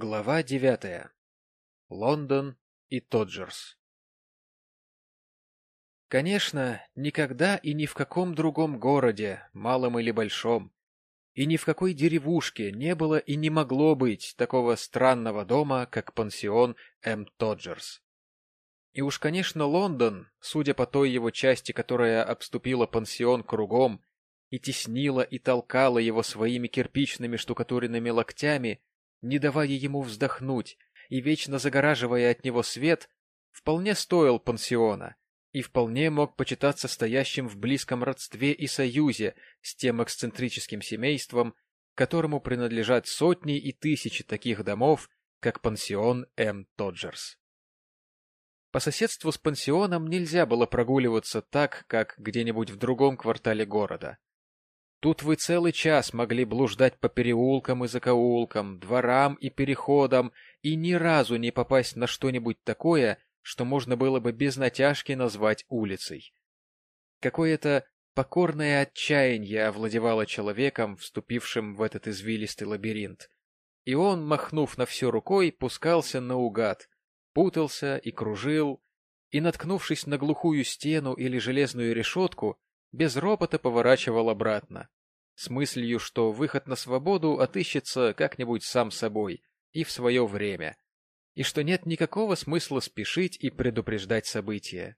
Глава девятая. Лондон и Тоджерс. Конечно, никогда и ни в каком другом городе, малом или большом, и ни в какой деревушке не было и не могло быть такого странного дома, как пансион М. Тоджерс. И уж, конечно, Лондон, судя по той его части, которая обступила пансион кругом и теснила и толкала его своими кирпичными штукатуренными локтями, не давая ему вздохнуть и вечно загораживая от него свет, вполне стоил пансиона и вполне мог почитаться стоящим в близком родстве и союзе с тем эксцентрическим семейством, которому принадлежат сотни и тысячи таких домов, как пансион М. Тоджерс. По соседству с пансионом нельзя было прогуливаться так, как где-нибудь в другом квартале города. Тут вы целый час могли блуждать по переулкам и закоулкам, дворам и переходам, и ни разу не попасть на что-нибудь такое, что можно было бы без натяжки назвать улицей. Какое-то покорное отчаяние овладевало человеком, вступившим в этот извилистый лабиринт. И он, махнув на все рукой, пускался наугад, путался и кружил, и, наткнувшись на глухую стену или железную решетку, без ропота поворачивал обратно, с мыслью, что выход на свободу отыщется как-нибудь сам собой и в свое время, и что нет никакого смысла спешить и предупреждать события.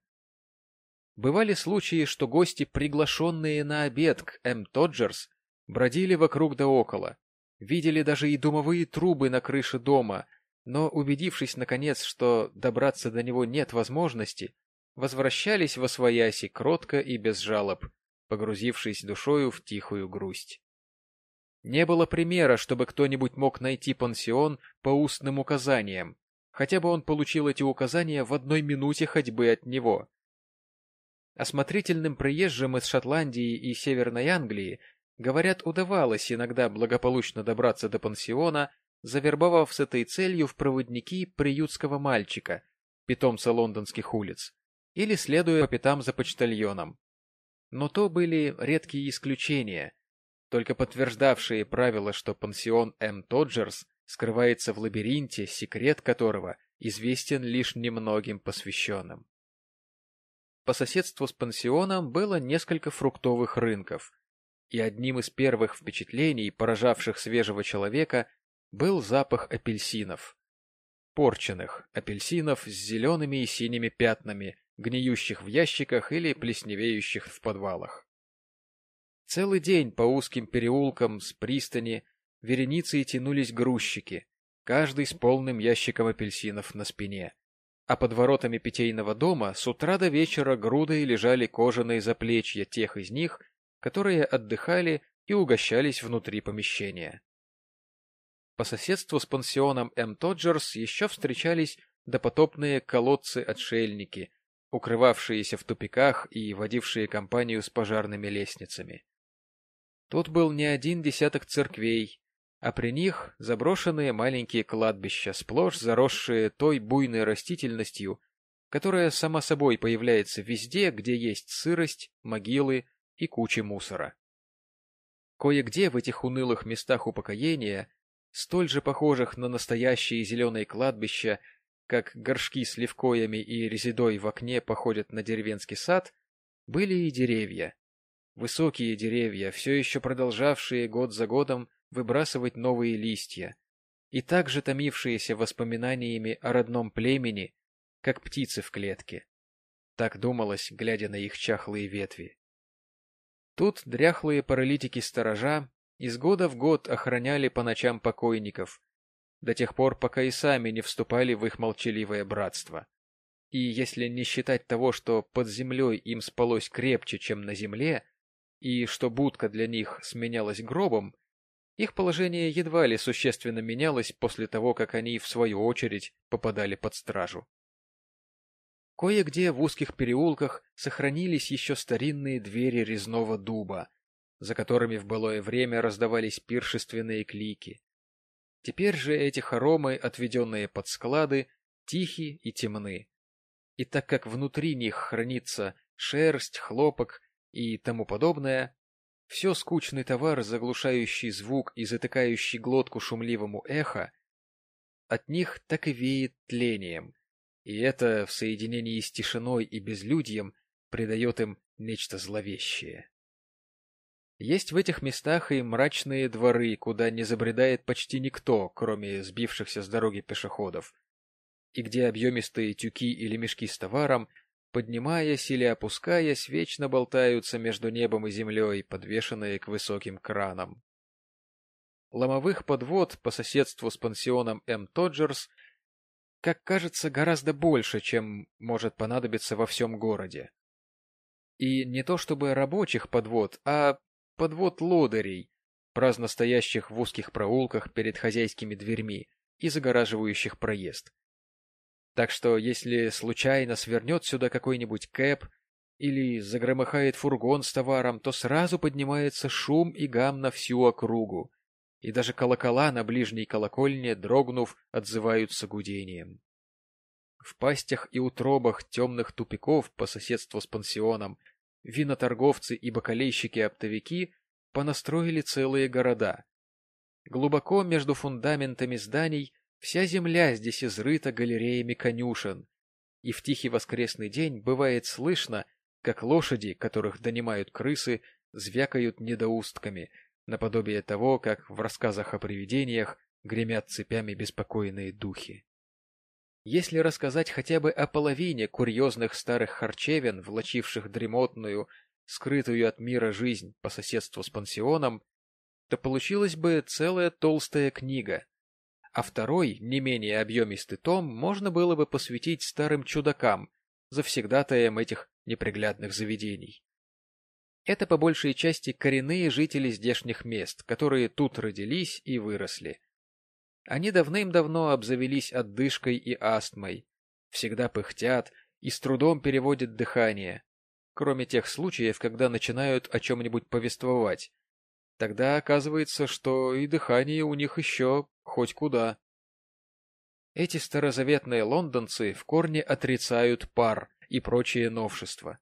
Бывали случаи, что гости, приглашенные на обед к М. Тоджерс, бродили вокруг да около, видели даже и дымовые трубы на крыше дома, но, убедившись, наконец, что добраться до него нет возможности, возвращались во свояси кротко и без жалоб, погрузившись душою в тихую грусть. Не было примера, чтобы кто-нибудь мог найти пансион по устным указаниям, хотя бы он получил эти указания в одной минуте ходьбы от него. Осмотрительным приезжим из Шотландии и Северной Англии, говорят, удавалось иногда благополучно добраться до пансиона, завербовав с этой целью в проводники приютского мальчика, питомца лондонских улиц, или следуя по пятам за почтальоном. Но то были редкие исключения, только подтверждавшие правило, что пансион М. Тоджерс скрывается в лабиринте, секрет которого известен лишь немногим посвященным. По соседству с пансионом было несколько фруктовых рынков, и одним из первых впечатлений, поражавших свежего человека, был запах апельсинов. Порченных апельсинов с зелеными и синими пятнами, гниющих в ящиках или плесневеющих в подвалах. Целый день по узким переулкам с пристани вереницей тянулись грузчики, каждый с полным ящиком апельсинов на спине. А под воротами питейного дома с утра до вечера грудой лежали кожаные заплечья тех из них, которые отдыхали и угощались внутри помещения. По соседству с пансионом М. Тоджерс еще встречались допотопные колодцы-отшельники, укрывавшиеся в тупиках и водившие компанию с пожарными лестницами. Тут был не один десяток церквей, а при них заброшенные маленькие кладбища, сплошь заросшие той буйной растительностью, которая сама собой появляется везде, где есть сырость, могилы и кучи мусора. Кое-где в этих унылых местах упокоения, столь же похожих на настоящие зеленые кладбища, как горшки с левкоями и резидой в окне походят на деревенский сад, были и деревья. Высокие деревья, все еще продолжавшие год за годом выбрасывать новые листья, и также томившиеся воспоминаниями о родном племени, как птицы в клетке. Так думалось, глядя на их чахлые ветви. Тут дряхлые паралитики-сторожа из года в год охраняли по ночам покойников, до тех пор, пока и сами не вступали в их молчаливое братство. И если не считать того, что под землей им спалось крепче, чем на земле, и что будка для них сменялась гробом, их положение едва ли существенно менялось после того, как они, в свою очередь, попадали под стражу. Кое-где в узких переулках сохранились еще старинные двери резного дуба, за которыми в былое время раздавались пиршественные клики. Теперь же эти хоромы, отведенные под склады, тихи и темны. И так как внутри них хранится шерсть, хлопок и тому подобное, все скучный товар, заглушающий звук и затыкающий глотку шумливому эхо, от них так и веет тлением, и это в соединении с тишиной и безлюдьем придает им нечто зловещее. Есть в этих местах и мрачные дворы, куда не забредает почти никто, кроме сбившихся с дороги пешеходов, и где объемистые тюки или мешки с товаром, поднимаясь или опускаясь, вечно болтаются между небом и землей, подвешенные к высоким кранам. Ломовых подвод по соседству с пансионом М. Тоджерс, как кажется, гораздо больше, чем может понадобиться во всем городе. И не то чтобы рабочих подвод, а подвод лодырей, праздно стоящих в узких проулках перед хозяйскими дверьми и загораживающих проезд. Так что, если случайно свернет сюда какой-нибудь кэп или загромыхает фургон с товаром, то сразу поднимается шум и гам на всю округу, и даже колокола на ближней колокольне, дрогнув, отзываются гудением. В пастях и утробах темных тупиков по соседству с пансионом виноторговцы и бакалейщики-оптовики понастроили целые города. Глубоко между фундаментами зданий вся земля здесь изрыта галереями конюшен, и в тихий воскресный день бывает слышно, как лошади, которых донимают крысы, звякают недоустками, наподобие того, как в рассказах о привидениях гремят цепями беспокойные духи. Если рассказать хотя бы о половине курьезных старых харчевин, влачивших дремотную, скрытую от мира жизнь по соседству с пансионом, то получилась бы целая толстая книга, а второй, не менее объемистый том, можно было бы посвятить старым чудакам, завсегдатаям этих неприглядных заведений. Это по большей части коренные жители здешних мест, которые тут родились и выросли. Они давным-давно обзавелись отдышкой и астмой, всегда пыхтят и с трудом переводят дыхание, кроме тех случаев, когда начинают о чем-нибудь повествовать. Тогда оказывается, что и дыхание у них еще хоть куда. Эти старозаветные лондонцы в корне отрицают пар и прочие новшества.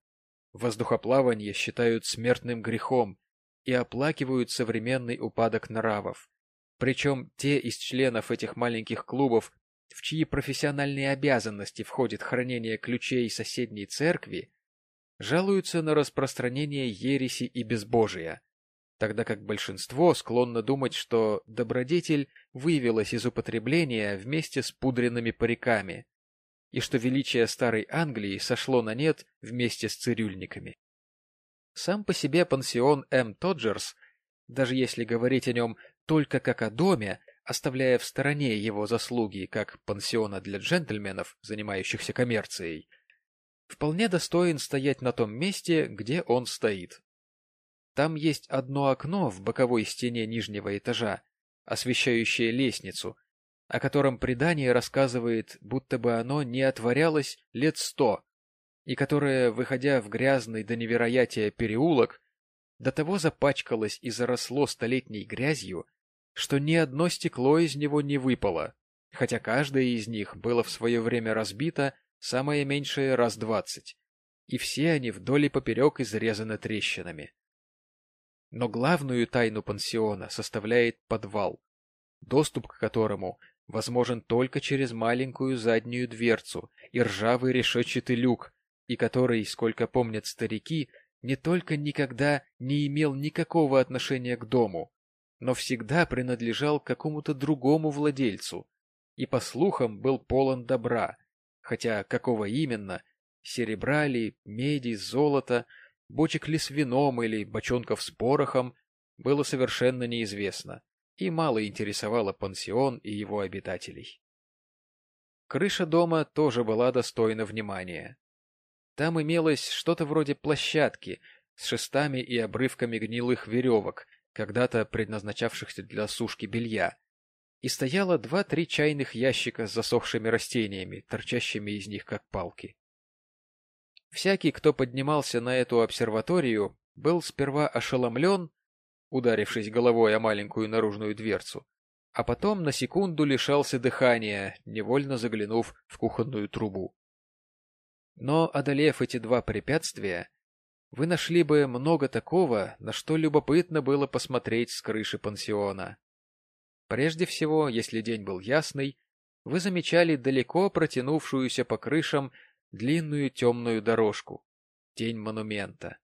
Воздухоплавание считают смертным грехом и оплакивают современный упадок нравов. Причем те из членов этих маленьких клубов, в чьи профессиональные обязанности входит хранение ключей соседней церкви, жалуются на распространение ереси и безбожия, тогда как большинство склонно думать, что добродетель вывелась из употребления вместе с пудренными париками, и что величие старой Англии сошло на нет вместе с цирюльниками. Сам по себе пансион М. Тоджерс, даже если говорить о нем только как о доме, оставляя в стороне его заслуги как пансиона для джентльменов, занимающихся коммерцией, вполне достоин стоять на том месте, где он стоит. Там есть одно окно в боковой стене нижнего этажа, освещающее лестницу, о котором предание рассказывает, будто бы оно не отворялось лет сто, и которое, выходя в грязный до невероятия переулок, до того запачкалось и заросло столетней грязью, что ни одно стекло из него не выпало, хотя каждое из них было в свое время разбито самое меньшее раз двадцать, и все они вдоль и поперек изрезаны трещинами. Но главную тайну пансиона составляет подвал, доступ к которому возможен только через маленькую заднюю дверцу и ржавый решетчатый люк, и который, сколько помнят старики, не только никогда не имел никакого отношения к дому, но всегда принадлежал какому-то другому владельцу и, по слухам, был полон добра, хотя какого именно, серебра ли, меди, золота, бочек ли с вином или бочонков с порохом, было совершенно неизвестно и мало интересовало пансион и его обитателей. Крыша дома тоже была достойна внимания. Там имелось что-то вроде площадки с шестами и обрывками гнилых веревок, когда-то предназначавшихся для сушки белья, и стояло два-три чайных ящика с засохшими растениями, торчащими из них как палки. Всякий, кто поднимался на эту обсерваторию, был сперва ошеломлен, ударившись головой о маленькую наружную дверцу, а потом на секунду лишался дыхания, невольно заглянув в кухонную трубу. Но, одолев эти два препятствия, вы нашли бы много такого, на что любопытно было посмотреть с крыши пансиона. Прежде всего, если день был ясный, вы замечали далеко протянувшуюся по крышам длинную темную дорожку, тень монумента.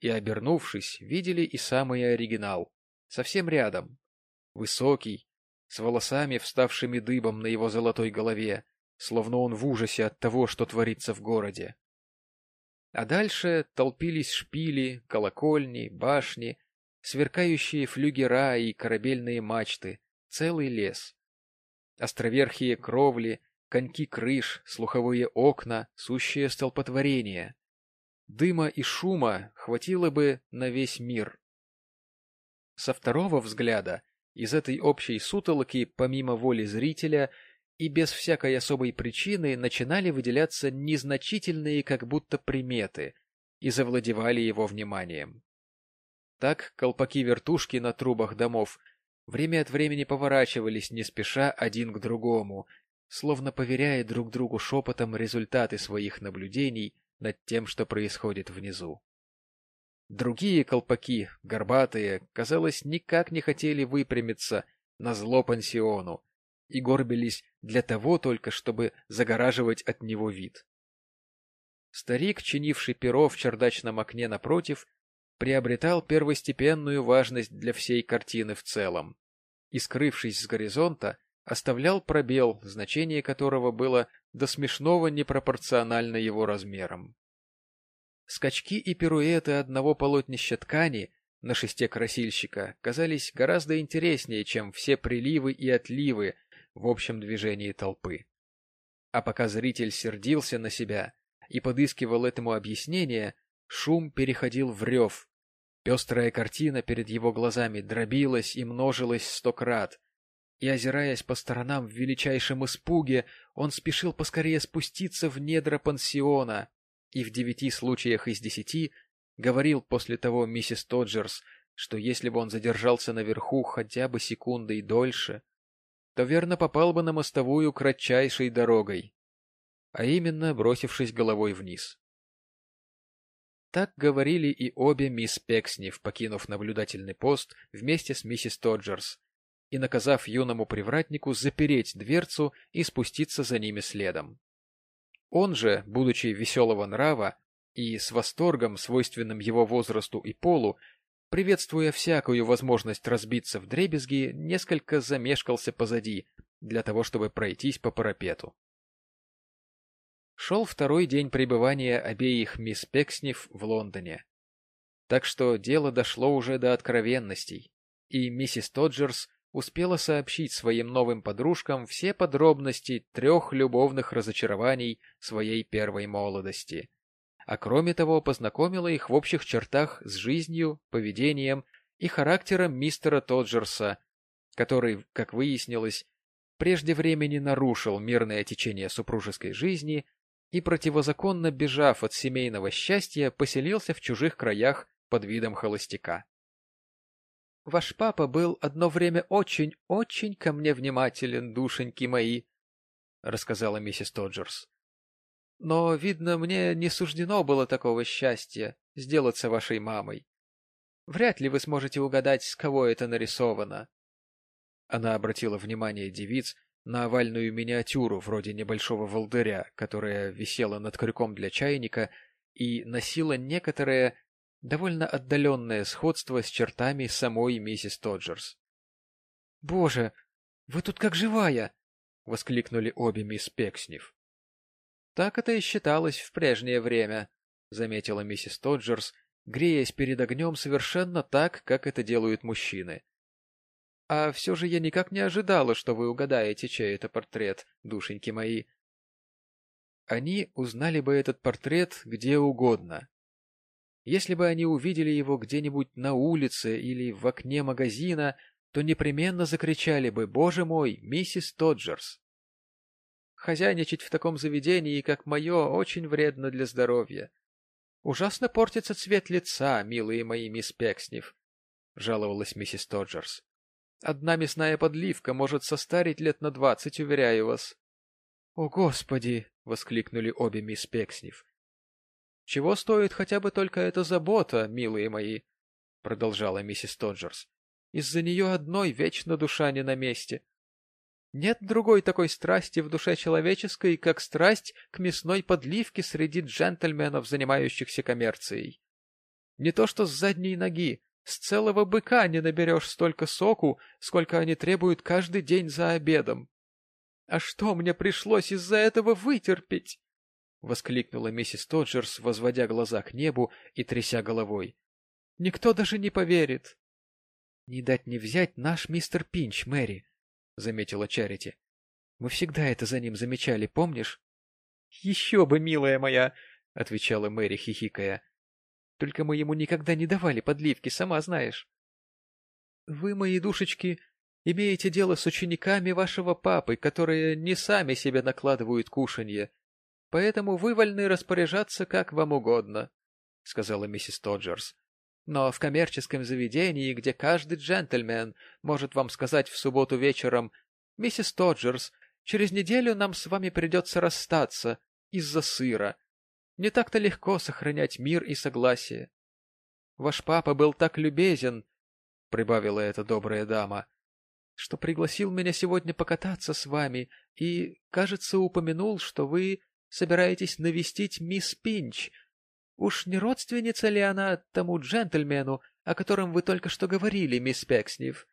И, обернувшись, видели и самый оригинал, совсем рядом, высокий, с волосами, вставшими дыбом на его золотой голове, словно он в ужасе от того, что творится в городе. А дальше толпились шпили, колокольни, башни, сверкающие флюгера и корабельные мачты, целый лес. Островерхие кровли, коньки крыш, слуховые окна, сущее столпотворение. Дыма и шума хватило бы на весь мир. Со второго взгляда из этой общей сутолоки, помимо воли зрителя, и без всякой особой причины начинали выделяться незначительные как будто приметы и завладевали его вниманием. Так колпаки-вертушки на трубах домов время от времени поворачивались не спеша один к другому, словно поверяя друг другу шепотом результаты своих наблюдений над тем, что происходит внизу. Другие колпаки, горбатые, казалось, никак не хотели выпрямиться на зло пансиону и горбились для того только, чтобы загораживать от него вид. Старик, чинивший перо в чердачном окне напротив, приобретал первостепенную важность для всей картины в целом и, скрывшись с горизонта, оставлял пробел, значение которого было до смешного непропорционально его размерам. Скачки и пируэты одного полотнища ткани на шесте красильщика казались гораздо интереснее, чем все приливы и отливы в общем движении толпы. А пока зритель сердился на себя и подыскивал этому объяснение, шум переходил в рев. Пестрая картина перед его глазами дробилась и множилась сто крат, и, озираясь по сторонам в величайшем испуге, он спешил поскорее спуститься в недра пансиона и в девяти случаях из десяти говорил после того миссис Тоджерс, что если бы он задержался наверху хотя бы секундой дольше, то верно попал бы на мостовую кратчайшей дорогой, а именно бросившись головой вниз. Так говорили и обе мисс Пекснев, покинув наблюдательный пост вместе с миссис Тоджерс и наказав юному привратнику запереть дверцу и спуститься за ними следом. Он же, будучи веселого нрава и с восторгом, свойственным его возрасту и полу, приветствуя всякую возможность разбиться в дребезги, несколько замешкался позади, для того, чтобы пройтись по парапету. Шел второй день пребывания обеих мисс Пекснев в Лондоне. Так что дело дошло уже до откровенностей, и миссис Тоджерс успела сообщить своим новым подружкам все подробности трех любовных разочарований своей первой молодости, а кроме того познакомила их в общих чертах с жизнью, поведением и характером мистера Тоджерса, который, как выяснилось, прежде времени нарушил мирное течение супружеской жизни и, противозаконно бежав от семейного счастья, поселился в чужих краях под видом холостяка. «Ваш папа был одно время очень-очень ко мне внимателен, душеньки мои», — рассказала миссис Тоджерс. Но, видно, мне не суждено было такого счастья сделаться вашей мамой. Вряд ли вы сможете угадать, с кого это нарисовано. Она обратила внимание девиц на овальную миниатюру вроде небольшого волдыря, которая висела над крюком для чайника и носила некоторое довольно отдаленное сходство с чертами самой миссис Тоджерс. — Боже, вы тут как живая! — воскликнули обе мисс Пекснев. Так это и считалось в прежнее время, — заметила миссис Тоджерс, греясь перед огнем совершенно так, как это делают мужчины. — А все же я никак не ожидала, что вы угадаете, чей это портрет, душеньки мои. Они узнали бы этот портрет где угодно. Если бы они увидели его где-нибудь на улице или в окне магазина, то непременно закричали бы «Боже мой, миссис Тоджерс!» Хозяйничать в таком заведении, как мое, очень вредно для здоровья. Ужасно портится цвет лица, милые мои мисс Пекснев, — жаловалась миссис Тоджерс. Одна мясная подливка может состарить лет на двадцать, уверяю вас. — О, Господи! — воскликнули обе мисс Пекснев. — Чего стоит хотя бы только эта забота, милые мои? — продолжала миссис Тоджерс. — Из-за нее одной вечно душа не на месте. Нет другой такой страсти в душе человеческой, как страсть к мясной подливке среди джентльменов, занимающихся коммерцией. Не то что с задней ноги, с целого быка не наберешь столько соку, сколько они требуют каждый день за обедом. А что мне пришлось из-за этого вытерпеть? — воскликнула миссис Тоджерс, возводя глаза к небу и тряся головой. — Никто даже не поверит. — Не дать не взять наш мистер Пинч, Мэри, — заметила Чарити. — Мы всегда это за ним замечали, помнишь? — Еще бы, милая моя, — отвечала Мэри, хихикая. — Только мы ему никогда не давали подливки, сама знаешь. — Вы, мои душечки, имеете дело с учениками вашего папы, которые не сами себе накладывают кушанье, поэтому вы вольны распоряжаться как вам угодно, — сказала миссис Тоджерс. Но в коммерческом заведении, где каждый джентльмен может вам сказать в субботу вечером «Миссис Тоджерс, через неделю нам с вами придется расстаться из-за сыра», не так-то легко сохранять мир и согласие. Ваш папа был так любезен, — прибавила эта добрая дама, — что пригласил меня сегодня покататься с вами и, кажется, упомянул, что вы собираетесь навестить мисс Пинч. Уж не родственница ли она тому джентльмену, о котором вы только что говорили, мисс Пекснев?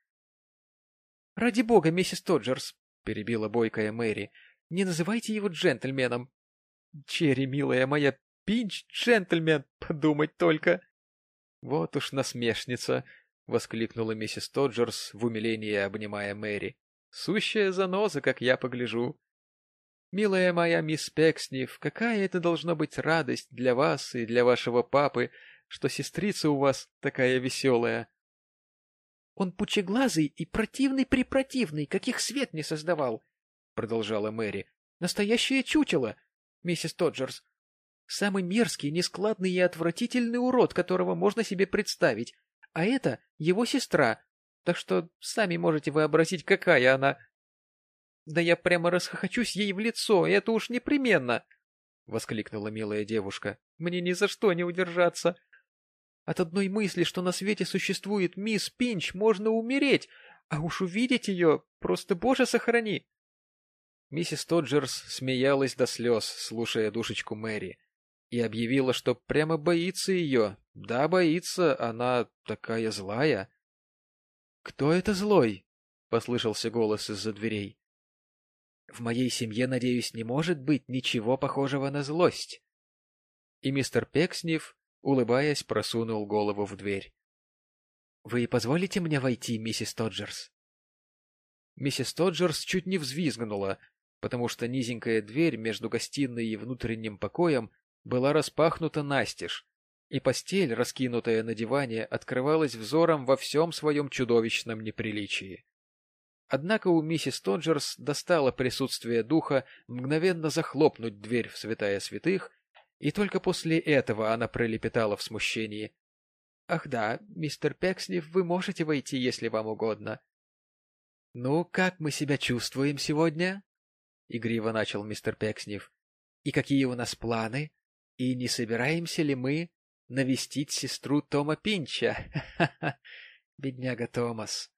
— Ради бога, миссис Тоджерс, — перебила бойкая Мэри, — не называйте его джентльменом. — Черри, милая моя, Пинч — джентльмен, подумать только. — Вот уж насмешница, — воскликнула миссис Тоджерс в умилении, обнимая Мэри. — Сущая заноза, как я погляжу. Милая моя мисс Пекснев, какая это должна быть радость для вас и для вашего папы, что сестрица у вас такая веселая. — Он пучеглазый и противный-препротивный, каких свет не создавал, — продолжала Мэри. — Настоящее чучело, миссис Тоджерс. Самый мерзкий, нескладный и отвратительный урод, которого можно себе представить. А это его сестра, так что сами можете вообразить, какая она. Да я прямо расхохочусь ей в лицо, это уж непременно! — воскликнула милая девушка. — Мне ни за что не удержаться. От одной мысли, что на свете существует мисс Пинч, можно умереть, а уж увидеть ее просто, боже, сохрани! Миссис Тоджерс смеялась до слез, слушая душечку Мэри, и объявила, что прямо боится ее. Да, боится, она такая злая. — Кто это злой? — послышался голос из-за дверей. В моей семье, надеюсь, не может быть ничего похожего на злость. И мистер Пекснев, улыбаясь, просунул голову в дверь. — Вы позволите мне войти, миссис Тоджерс? Миссис Тоджерс чуть не взвизгнула, потому что низенькая дверь между гостиной и внутренним покоем была распахнута настежь, и постель, раскинутая на диване, открывалась взором во всем своем чудовищном неприличии. Однако у миссис Тоджерс достало присутствие духа мгновенно захлопнуть дверь в святая святых, и только после этого она пролепетала в смущении. — Ах да, мистер Пекснев, вы можете войти, если вам угодно. — Ну, как мы себя чувствуем сегодня? — игриво начал мистер Пекснев. — И какие у нас планы? И не собираемся ли мы навестить сестру Тома Пинча? Бедняга Томас.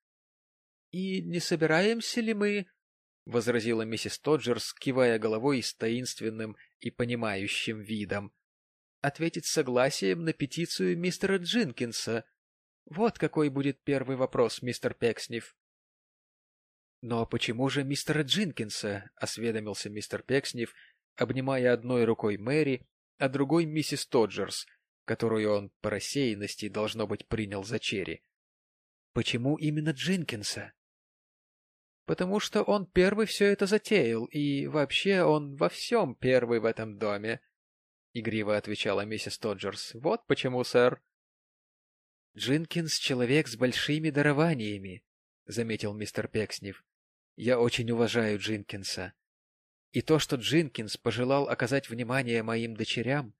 «И не собираемся ли мы...» — возразила миссис Тоджерс, кивая головой с таинственным и понимающим видом. «Ответить согласием на петицию мистера Джинкинса. Вот какой будет первый вопрос, мистер Пекснев». «Но почему же мистера Джинкинса?» — осведомился мистер Пекснев, обнимая одной рукой Мэри, а другой миссис Тоджерс, которую он по рассеянности, должно быть, принял за Черри. «Почему именно Джинкинса?» Потому что он первый все это затеял, и вообще он во всем первый в этом доме. — игриво отвечала миссис Тоджерс. — Вот почему, сэр. — Джинкинс — человек с большими дарованиями, — заметил мистер Пексниф. — Я очень уважаю Джинкинса. И то, что Джинкинс пожелал оказать внимание моим дочерям,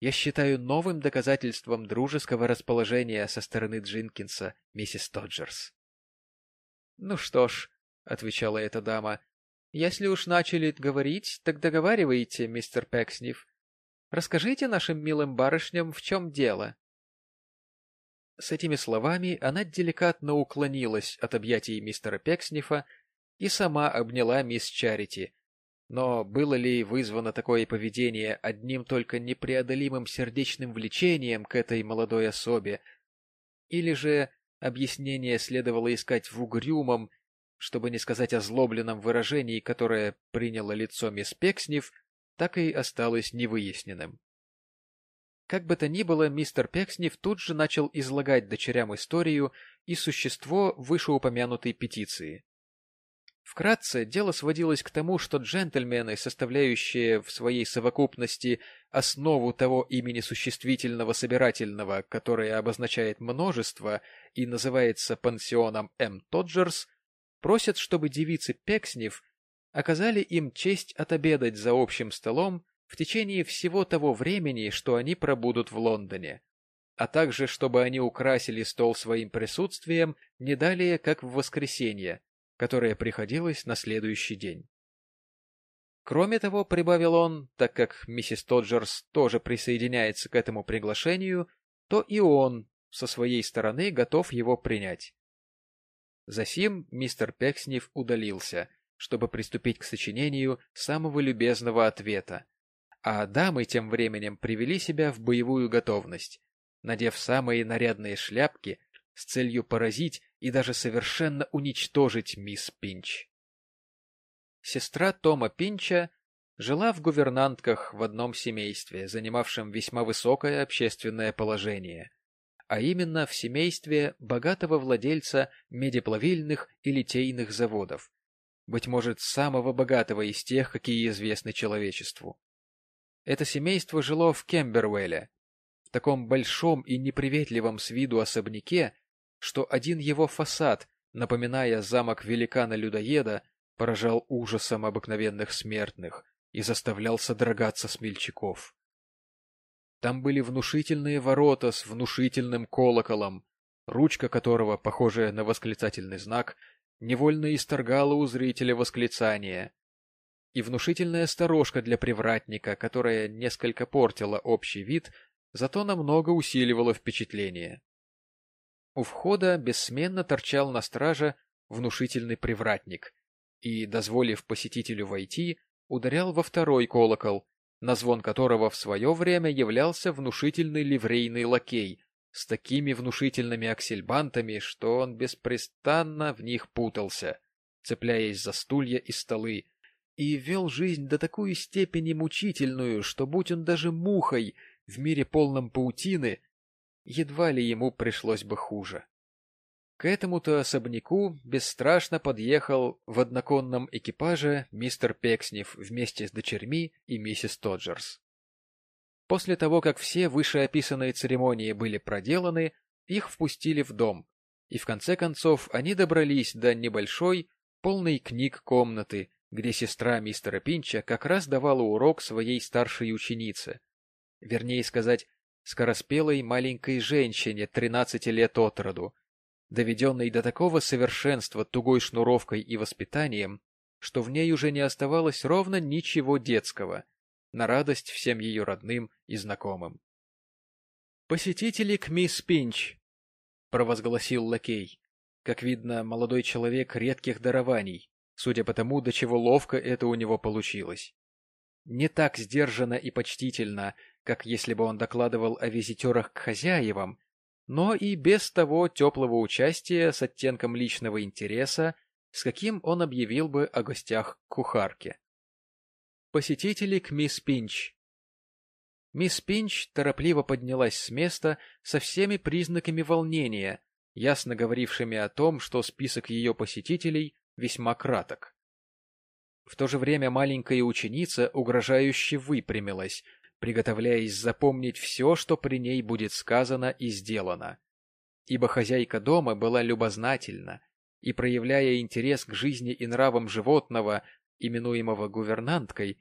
я считаю новым доказательством дружеского расположения со стороны Джинкинса, миссис Тоджерс. — Ну что ж, — отвечала эта дама. — Если уж начали говорить, так договаривайте, мистер Пексниф. Расскажите нашим милым барышням, в чем дело. С этими словами она деликатно уклонилась от объятий мистера Пекснифа и сама обняла мисс Чарити. Но было ли вызвано такое поведение одним только непреодолимым сердечным влечением к этой молодой особе, или же объяснение следовало искать в угрюмом, чтобы не сказать озлобленном выражении, которое приняло лицо мисс Пекснев, так и осталось невыясненным. Как бы то ни было, мистер Пекснев тут же начал излагать дочерям историю и существо вышеупомянутой петиции. Вкратце, дело сводилось к тому, что джентльмены, составляющие в своей совокупности основу того имени существительного собирательного, которое обозначает множество и называется пансионом М. Тоджерс, просят, чтобы девицы Пекснев оказали им честь отобедать за общим столом в течение всего того времени, что они пробудут в Лондоне, а также чтобы они украсили стол своим присутствием не далее, как в воскресенье, которое приходилось на следующий день. Кроме того, прибавил он, так как миссис Тоджерс тоже присоединяется к этому приглашению, то и он со своей стороны готов его принять. Засим мистер Пекснев удалился, чтобы приступить к сочинению самого любезного ответа, а дамы тем временем привели себя в боевую готовность, надев самые нарядные шляпки с целью поразить и даже совершенно уничтожить мисс Пинч. Сестра Тома Пинча жила в гувернантках в одном семействе, занимавшем весьма высокое общественное положение, а именно в семействе богатого владельца медиплавильных и литейных заводов, быть может, самого богатого из тех, какие известны человечеству. Это семейство жило в Кембервелле, в таком большом и неприветливом с виду особняке, что один его фасад, напоминая замок великана-людоеда, поражал ужасом обыкновенных смертных и заставлял содрогаться смельчаков. Там были внушительные ворота с внушительным колоколом, ручка которого, похожая на восклицательный знак, невольно исторгала у зрителя восклицание, и внушительная сторожка для привратника, которая несколько портила общий вид, зато намного усиливала впечатление. У входа бессменно торчал на страже внушительный привратник и, дозволив посетителю войти, ударял во второй колокол, на звон которого в свое время являлся внушительный ливрейный лакей с такими внушительными аксельбантами, что он беспрестанно в них путался, цепляясь за стулья и столы, и вел жизнь до такой степени мучительную, что, будь он даже мухой в мире полном паутины, едва ли ему пришлось бы хуже. К этому-то особняку бесстрашно подъехал в одноконном экипаже мистер Пекснев вместе с дочерьми и миссис Тоджерс. После того, как все вышеописанные церемонии были проделаны, их впустили в дом, и в конце концов они добрались до небольшой, полной книг комнаты, где сестра мистера Пинча как раз давала урок своей старшей ученице. Вернее сказать, скороспелой маленькой женщине тринадцати лет от роду, доведенной до такого совершенства тугой шнуровкой и воспитанием, что в ней уже не оставалось ровно ничего детского, на радость всем ее родным и знакомым. «Посетители к мисс Пинч», — провозгласил лакей. Как видно, молодой человек редких дарований, судя по тому, до чего ловко это у него получилось. Не так сдержанно и почтительно, как если бы он докладывал о визитерах к хозяевам, но и без того теплого участия с оттенком личного интереса, с каким он объявил бы о гостях к кухарке. Посетители к мисс Пинч. Мисс Пинч торопливо поднялась с места со всеми признаками волнения, ясно говорившими о том, что список ее посетителей весьма краток. В то же время маленькая ученица угрожающе выпрямилась, приготовляясь запомнить все, что при ней будет сказано и сделано. Ибо хозяйка дома была любознательна, и, проявляя интерес к жизни и нравам животного, именуемого гувернанткой,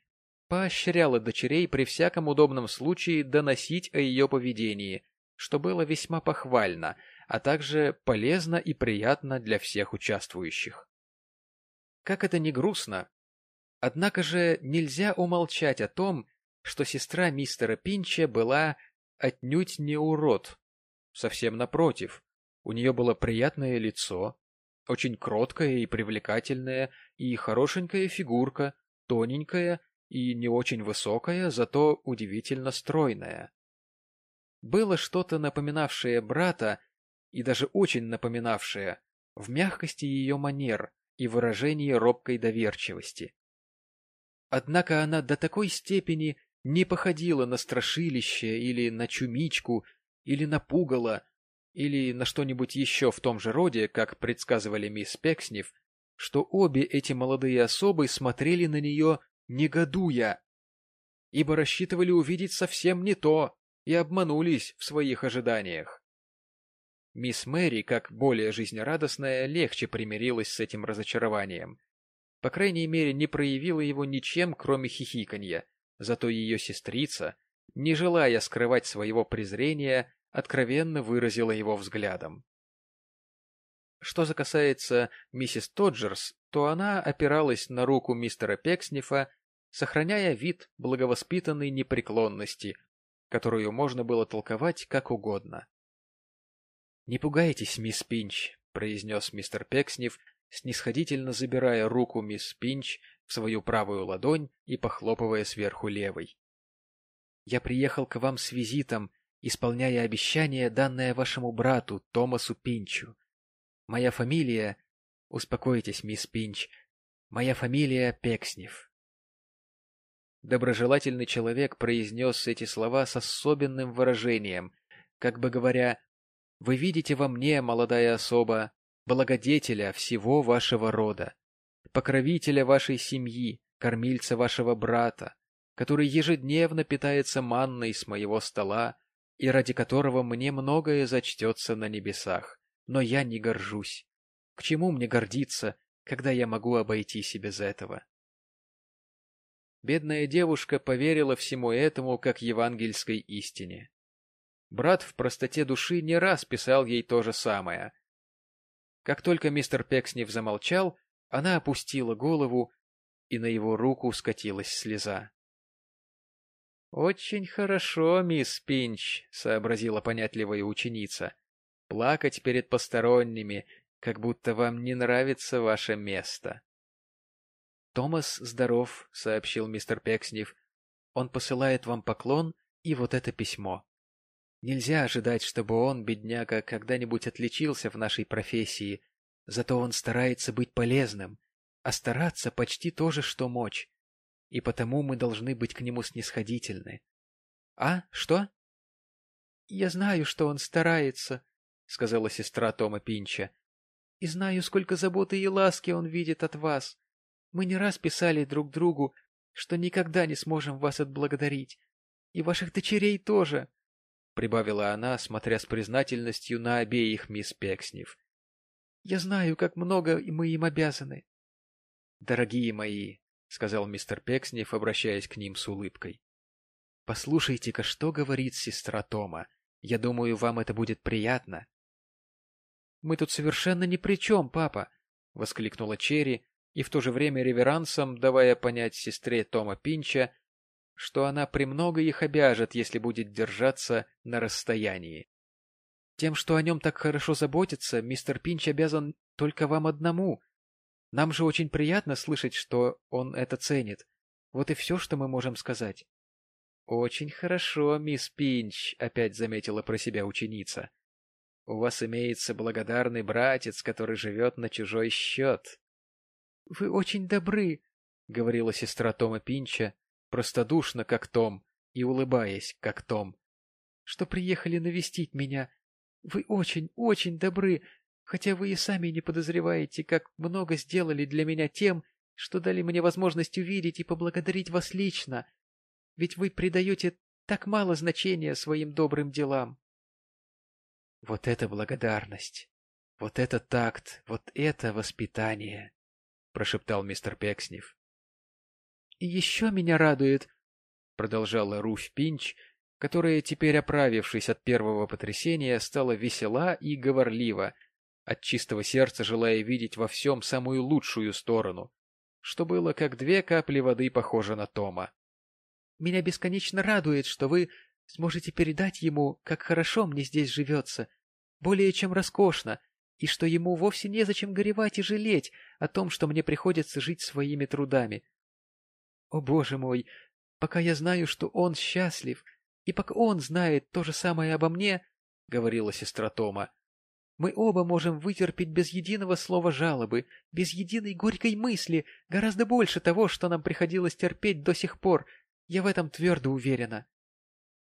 поощряла дочерей при всяком удобном случае доносить о ее поведении, что было весьма похвально, а также полезно и приятно для всех участвующих. Как это ни грустно, однако же нельзя умолчать о том, что сестра мистера Пинча была отнюдь не урод. Совсем напротив, у нее было приятное лицо, очень кроткая и привлекательная, и хорошенькая фигурка, тоненькая и не очень высокая, зато удивительно стройная. Было что-то напоминавшее брата, и даже очень напоминавшее, в мягкости ее манер и выражении робкой доверчивости. Однако она до такой степени не походила на страшилище или на чумичку или на пугало, или на что-нибудь еще в том же роде, как предсказывали мисс Пекснев, что обе эти молодые особы смотрели на нее, негодуя, ибо рассчитывали увидеть совсем не то и обманулись в своих ожиданиях. Мисс Мэри, как более жизнерадостная, легче примирилась с этим разочарованием. По крайней мере, не проявила его ничем, кроме хихиканья, зато ее сестрица, не желая скрывать своего презрения, откровенно выразила его взглядом. Что касается миссис Тоджерс, то она опиралась на руку мистера Пекснифа, сохраняя вид благовоспитанной непреклонности, которую можно было толковать как угодно. — Не пугайтесь, мисс Пинч, — произнес мистер Пекснев, снисходительно забирая руку мисс Пинч в свою правую ладонь и похлопывая сверху левой. — Я приехал к вам с визитом, исполняя обещание, данное вашему брату Томасу Пинчу. Моя фамилия... Успокойтесь, мисс Пинч. Моя фамилия Пекснев. Доброжелательный человек произнес эти слова с особенным выражением, как бы говоря, «Вы видите во мне, молодая особа, благодетеля всего вашего рода, покровителя вашей семьи, кормильца вашего брата, который ежедневно питается манной с моего стола и ради которого мне многое зачтется на небесах, но я не горжусь. К чему мне гордиться, когда я могу обойтись и без этого? Бедная девушка поверила всему этому как евангельской истине. Брат в простоте души не раз писал ей то же самое. Как только мистер Пекснев замолчал, она опустила голову, и на его руку скатилась слеза. «Очень хорошо, мисс Пинч», — сообразила понятливая ученица. «Плакать перед посторонними, как будто вам не нравится ваше место». «Томас здоров», — сообщил мистер Пекснев. «Он посылает вам поклон и вот это письмо. Нельзя ожидать, чтобы он, бедняга, когда-нибудь отличился в нашей профессии, зато он старается быть полезным, а стараться почти то же, что мочь и потому мы должны быть к нему снисходительны. — А, что? — Я знаю, что он старается, — сказала сестра Тома Пинча, — и знаю, сколько заботы и ласки он видит от вас. Мы не раз писали друг другу, что никогда не сможем вас отблагодарить, и ваших дочерей тоже, — прибавила она, смотря с признательностью на обеих мисс Пекснев. — Я знаю, как много мы им обязаны. — Дорогие мои, — сказал мистер Пекснев, обращаясь к ним с улыбкой. — Послушайте-ка, что говорит сестра Тома. Я думаю, вам это будет приятно. — Мы тут совершенно ни при чем, папа! — воскликнула Черри, и в то же время реверансом давая понять сестре Тома Пинча, что она премного их обяжет, если будет держаться на расстоянии. Тем, что о нем так хорошо заботится, мистер Пинч обязан только вам одному, нам же очень приятно слышать, что он это ценит. Вот и все, что мы можем сказать. — Очень хорошо, мисс Пинч, — опять заметила про себя ученица. — У вас имеется благодарный братец, который живет на чужой счет. — Вы очень добры, — говорила сестра Тома Пинча, простодушно, как Том, и улыбаясь, как Том, — что приехали навестить меня. Вы очень, очень добры, хотя вы и сами не подозреваете, как много сделали для меня тем, что дали мне возможность увидеть и поблагодарить вас лично, ведь вы придаете так мало значения своим добрым делам. Вот это благодарность, вот это такт, вот это воспитание, — прошептал мистер Пекснев. — И еще меня радует, — продолжала Руфь Пинч, которая, теперь оправившись от первого потрясения, стала весела и говорлива, от чистого сердца желая видеть во всем самую лучшую сторону, что было как две капли воды похоже на Тома. «Меня бесконечно радует, что вы сможете передать ему, как хорошо мне здесь живется, более чем роскошно, и что ему вовсе незачем горевать и жалеть о том, что мне приходится жить своими трудами. О, боже мой, пока я знаю, что он счастлив, и пока он знает то же самое обо мне, — говорила сестра Тома, — мы оба можем вытерпеть без единого слова жалобы, без единой горькой мысли, гораздо больше того, что нам приходилось терпеть до сих пор. Я в этом твердо уверена.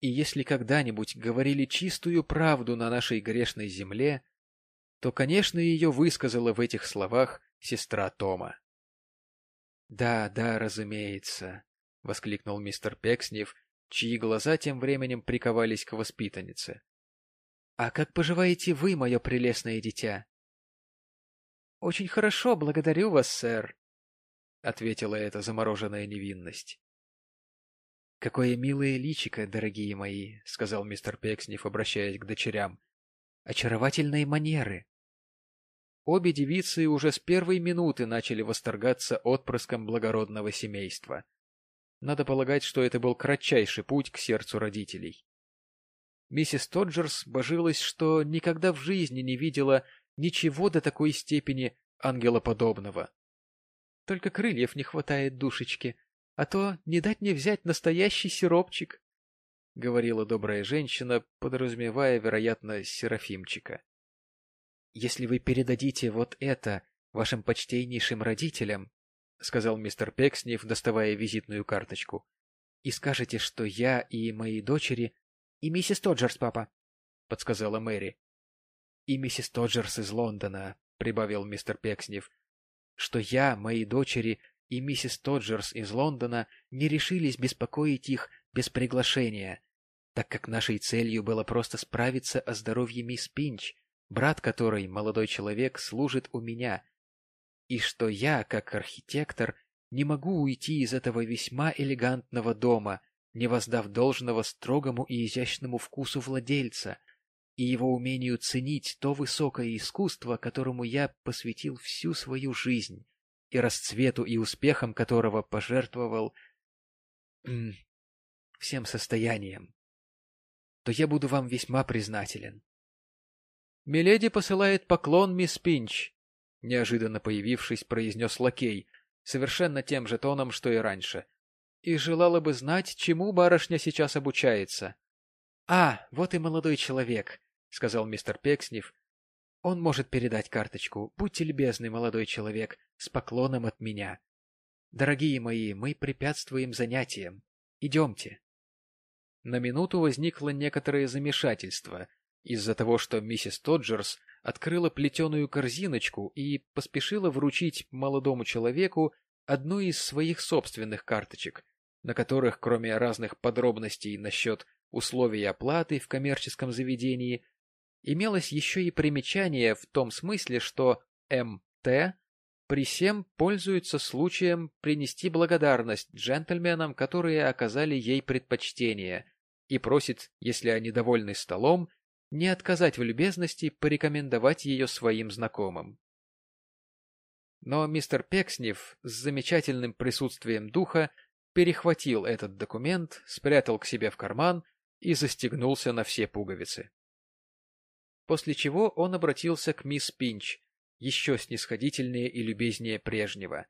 И если когда-нибудь говорили чистую правду на нашей грешной земле, то, конечно, ее высказала в этих словах сестра Тома. — Да, да, разумеется, — воскликнул мистер Пекснев, чьи глаза тем временем приковались к воспитаннице. — А как поживаете вы, мое прелестное дитя? — Очень хорошо, благодарю вас, сэр, — ответила эта замороженная невинность. — Какое милое личико, дорогие мои, — сказал мистер Пекснев, обращаясь к дочерям. — Очаровательные манеры. Обе девицы уже с первой минуты начали восторгаться отпрыском благородного семейства. Надо полагать, что это был кратчайший путь к сердцу родителей. Миссис Тоджерс божилась, что никогда в жизни не видела ничего до такой степени ангелоподобного. Только крыльев не хватает душечки, а то не дать не взять настоящий сиропчик, — говорила добрая женщина, подразумевая, вероятно, Серафимчика. Если вы передадите вот это вашим почтеннейшим родителям, — сказал мистер Пекснев, доставая визитную карточку, — и скажете, что я и мои дочери... — И миссис Тоджерс, папа, — подсказала Мэри. — И миссис Тоджерс из Лондона, — прибавил мистер Пекснев, — что я, мои дочери и миссис Тоджерс из Лондона не решились беспокоить их без приглашения, так как нашей целью было просто справиться о здоровье мисс Пинч, брат которой, молодой человек, служит у меня, и что я, как архитектор, не могу уйти из этого весьма элегантного дома, не воздав должного строгому и изящному вкусу владельца и его умению ценить то высокое искусство, которому я посвятил всю свою жизнь и расцвету и успехам которого пожертвовал всем состоянием, то я буду вам весьма признателен. «Миледи посылает поклон, мисс Пинч», — неожиданно появившись, произнес лакей, совершенно тем же тоном, что и раньше, «и желала бы знать, чему барышня сейчас обучается». «А, вот и молодой человек», — сказал мистер Пекснев. «Он может передать карточку. Будьте любезны, молодой человек, с поклоном от меня. Дорогие мои, мы препятствуем занятиям. Идемте». На минуту возникло некоторое замешательство — из-за того, что миссис Тоджерс открыла плетеную корзиночку и поспешила вручить молодому человеку одну из своих собственных карточек, на которых, кроме разных подробностей насчет условий оплаты в коммерческом заведении, имелось еще и примечание в том смысле, что М.Т. при всем пользуется случаем принести благодарность джентльменам, которые оказали ей предпочтение, и просит, если они довольны столом, не отказать в любезности порекомендовать ее своим знакомым. Но мистер Пекснев с замечательным присутствием духа перехватил этот документ, спрятал к себе в карман и застегнулся на все пуговицы. После чего он обратился к мисс Пинч, еще снисходительнее и любезнее прежнего,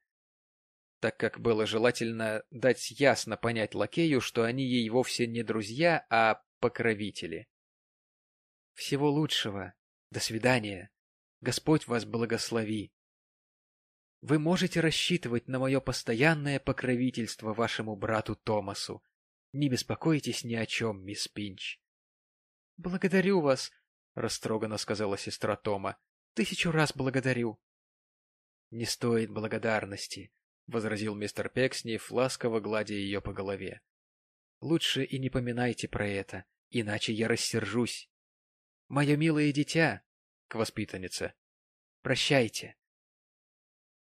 так как было желательно дать ясно понять лакею, что они ей вовсе не друзья, а покровители. Всего лучшего. До свидания. Господь вас благослови. Вы можете рассчитывать на мое постоянное покровительство вашему брату Томасу. Не беспокойтесь ни о чем, мисс Пинч. — Благодарю вас, — растроганно сказала сестра Тома. — Тысячу раз благодарю. — Не стоит благодарности, — возразил мистер Пекснев, ласково гладя ее по голове. — Лучше и не поминайте про это, иначе я рассержусь. Мое милое дитя, к воспитаннице, прощайте.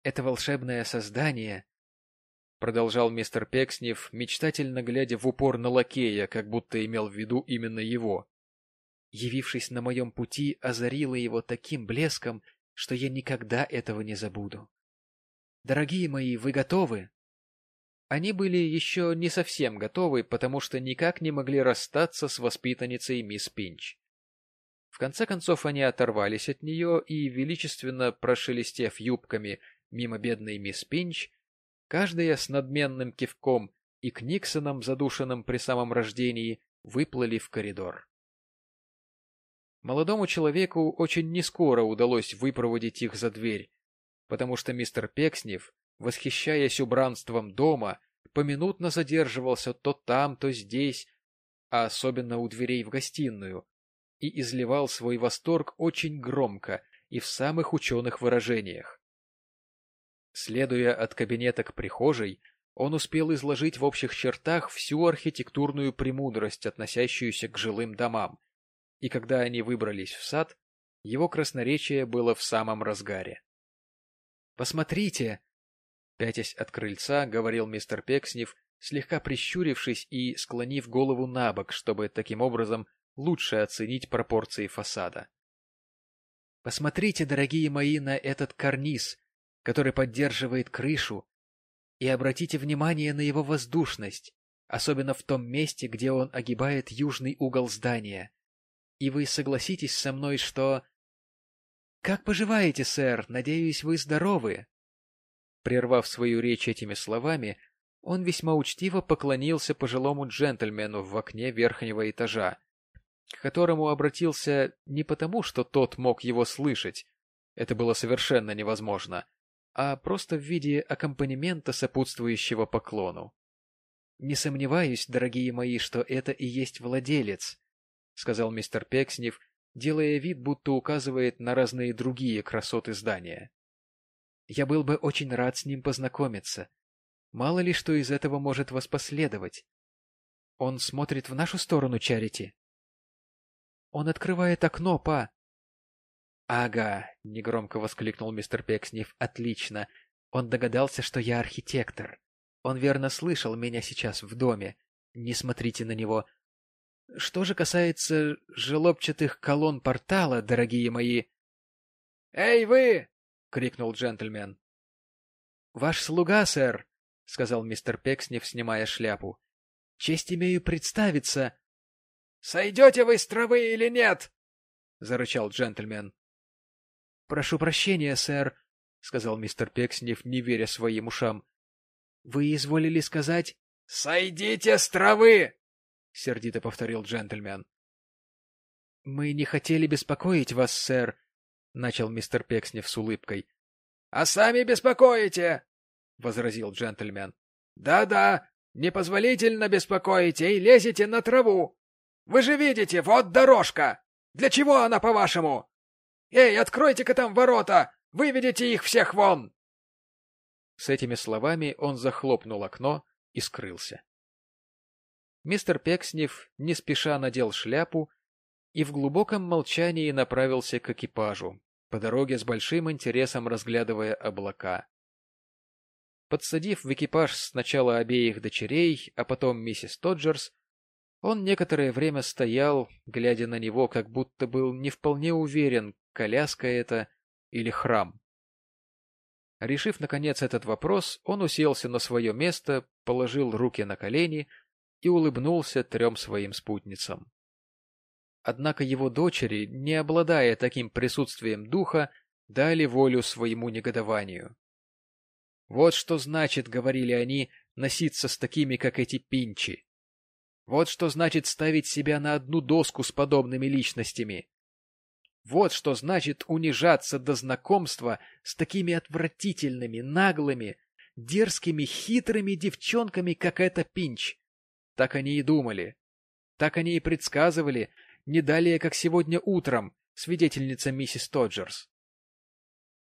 Это волшебное создание, продолжал мистер Пекснев, мечтательно глядя в упор на лакея, как будто имел в виду именно его. Явившись на моем пути, озарило его таким блеском, что я никогда этого не забуду. Дорогие мои, вы готовы? Они были еще не совсем готовы, потому что никак не могли расстаться с воспитанницей мисс Пинч. В конце концов они оторвались от нее и, величественно прошелестев юбками мимо бедной мисс Пинч, каждая с надменным кивком и к Никсонам, задушенным при самом рождении, выплыли в коридор. Молодому человеку очень нескоро удалось выпроводить их за дверь, потому что мистер Пекснев, восхищаясь убранством дома, поминутно задерживался то там, то здесь, а особенно у дверей в гостиную, и изливал свой восторг очень громко и в самых ученых выражениях. Следуя от кабинета к прихожей, он успел изложить в общих чертах всю архитектурную премудрость, относящуюся к жилым домам, и когда они выбрались в сад, его красноречие было в самом разгаре. «Посмотрите!» Пятясь от крыльца, говорил мистер Пекснев, слегка прищурившись и склонив голову на бок, чтобы таким образом лучше оценить пропорции фасада. «Посмотрите, дорогие мои, на этот карниз, который поддерживает крышу, и обратите внимание на его воздушность, особенно в том месте, где он огибает южный угол здания. И вы согласитесь со мной, что... «Как поживаете, сэр? Надеюсь, вы здоровы?» Прервав свою речь этими словами, он весьма учтиво поклонился пожилому джентльмену в окне верхнего этажа, к которому обратился не потому, что тот мог его слышать, это было совершенно невозможно, а просто в виде аккомпанемента, сопутствующего поклону. «Не сомневаюсь, дорогие мои, что это и есть владелец», — сказал мистер Пекснев, делая вид, будто указывает на разные другие красоты здания. «Я был бы очень рад с ним познакомиться. Мало ли что из этого может воспоследовать. Он смотрит в нашу сторону, Чарити?» «Он открывает окно, па!» «Ага!» — негромко воскликнул мистер Пекснев. «Отлично! Он догадался, что я архитектор. Он верно слышал меня сейчас в доме. Не смотрите на него. Что же касается желобчатых колонн портала, дорогие мои... — Эй, вы! — крикнул джентльмен. — Ваш слуга, сэр, — сказал мистер Пекснев, снимая шляпу. — Честь имею представиться. — Сойдете вы с травы или нет? — зарычал джентльмен. — Прошу прощения, сэр, — сказал мистер Пекснев, не веря своим ушам. — Вы изволили сказать... — Сойдите с травы! — сердито повторил джентльмен. — Мы не хотели беспокоить вас, сэр, — начал мистер Пекснев с улыбкой. — А сами беспокоите, — возразил джентльмен. Да — Да-да, непозволительно беспокоите и лезете на траву. Вы же видите, вот дорожка. Для чего она, по-вашему? Эй, откройте-ка там ворота, выведите их всех вон! С этими словами он захлопнул окно и скрылся. Мистер Пекснев не спеша надел шляпу и в глубоком молчании направился к экипажу, по дороге с большим интересом разглядывая облака. Подсадив в экипаж сначала обеих дочерей, а потом миссис Тоджерс, он некоторое время стоял, глядя на него, как будто был не вполне уверен, коляска это или храм. Решив, наконец, этот вопрос, он уселся на свое место, положил руки на колени — и улыбнулся трем своим спутницам. Однако его дочери, не обладая таким присутствием духа, дали волю своему негодованию. Вот что значит, говорили они, носиться с такими, как эти пинчи. Вот что значит ставить себя на одну доску с подобными личностями. Вот что значит унижаться до знакомства с такими отвратительными, наглыми, дерзкими, хитрыми девчонками, как эта Пинч. Так они и думали. Так они и предсказывали, не далее, как сегодня утром, свидетельница миссис Тоджерс.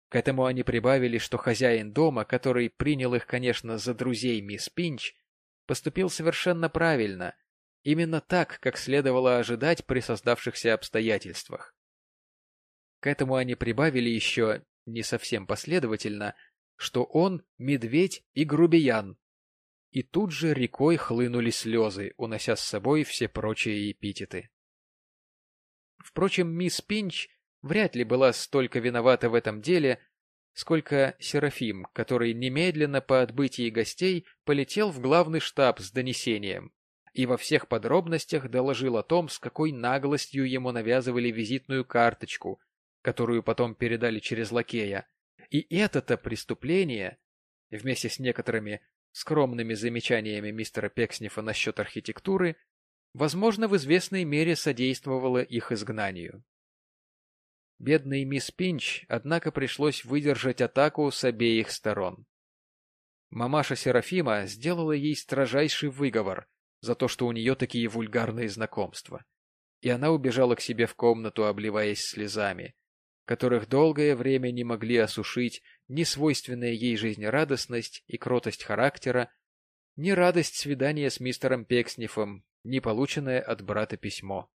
К этому они прибавили, что хозяин дома, который принял их, конечно, за друзей мисс Пинч, поступил совершенно правильно, именно так, как следовало ожидать при создавшихся обстоятельствах. К этому они прибавили еще, не совсем последовательно, что он медведь и грубиян, и тут же рекой хлынули слезы, унося с собой все прочие эпитеты. Впрочем, мисс Пинч вряд ли была столько виновата в этом деле, сколько Серафим, который немедленно по отбытии гостей полетел в главный штаб с донесением и во всех подробностях доложил о том, с какой наглостью ему навязывали визитную карточку, которую потом передали через лакея. И это-то преступление, вместе с некоторыми скромными замечаниями мистера Пекснифа насчет архитектуры, возможно, в известной мере содействовало их изгнанию. Бедной мисс Пинч, однако, пришлось выдержать атаку с обеих сторон. Мамаша Серафима сделала ей строжайший выговор за то, что у нее такие вульгарные знакомства, и она убежала к себе в комнату, обливаясь слезами, которых долгое время не могли осушить ни свойственная ей жизнерадостность и кротость характера, ни радость свидания с мистером Пекснифом, ни полученное от брата письмо.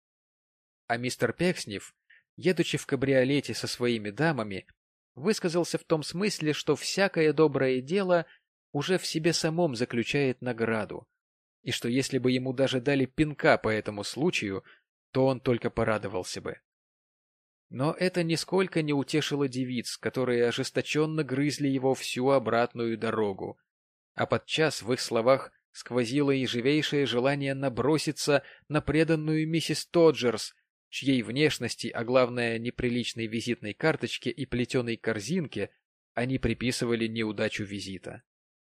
А мистер Пексниф, едучи в кабриолете со своими дамами, высказался в том смысле, что всякое доброе дело уже в себе самом заключает награду, и что если бы ему даже дали пинка по этому случаю, то он только порадовался бы. Но это нисколько не утешило девиц, которые ожесточенно грызли его всю обратную дорогу. А подчас в их словах сквозило и живейшее желание наброситься на преданную миссис Тоджерс, чьей внешности, а главное неприличной визитной карточке и плетеной корзинке, они приписывали неудачу визита.